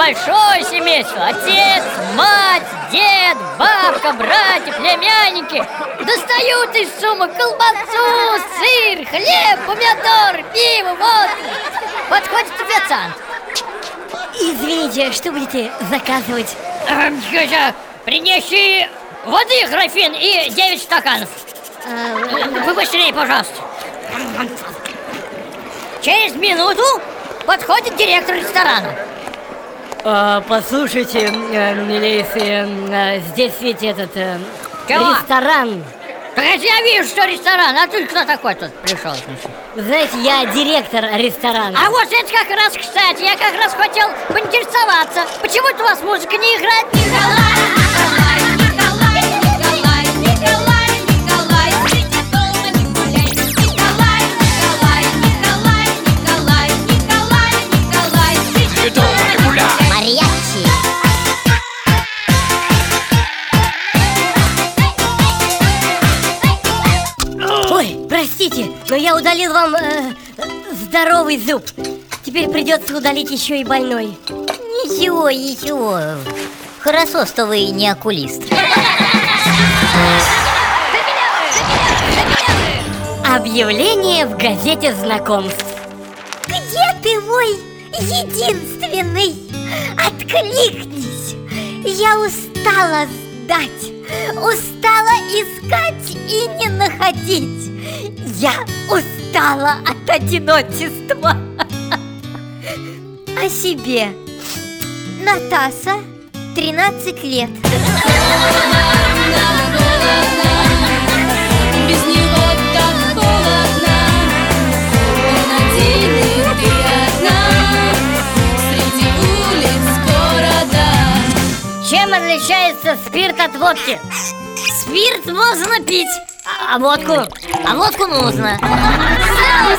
большое семейство. Отец, мать, дед, бабка, братья, племянники. Достают из сумок колбасу, сыр, хлеб, помидор, пиво, водку Подходит официант. Извините, что будете заказывать? Эм, Принеси воды графин и 9 стаканов. Э, Вы быстрее, пожалуйста. Через минуту подходит директор ресторана А, послушайте, э, милейсы, э, здесь ведь этот э, Чего? ресторан. Так это я вижу, что ресторан, а тут кто такой тут пришел? Знаете, я директор ресторана. А вот это как раз, кстати, я как раз хотел поинтересоваться Почему-то у вас музыка не играет Николай, простите, но я удалил вам э, здоровый зуб. Теперь придется удалить еще и больной. Ничего, ничего. Хорошо, что вы не окулист. Объявление в газете знакомств. Где ты мой единственный? Откликнись! Я устала ждать, устала искать и не находить. Я устала от одиночества. О себе. Натаса, 13 лет. Без него так холодно Он один и ты одна Среди улиц города Чем отличается спирт от водки? Спирт можно пить, а а водку? А водку нужно. Сало,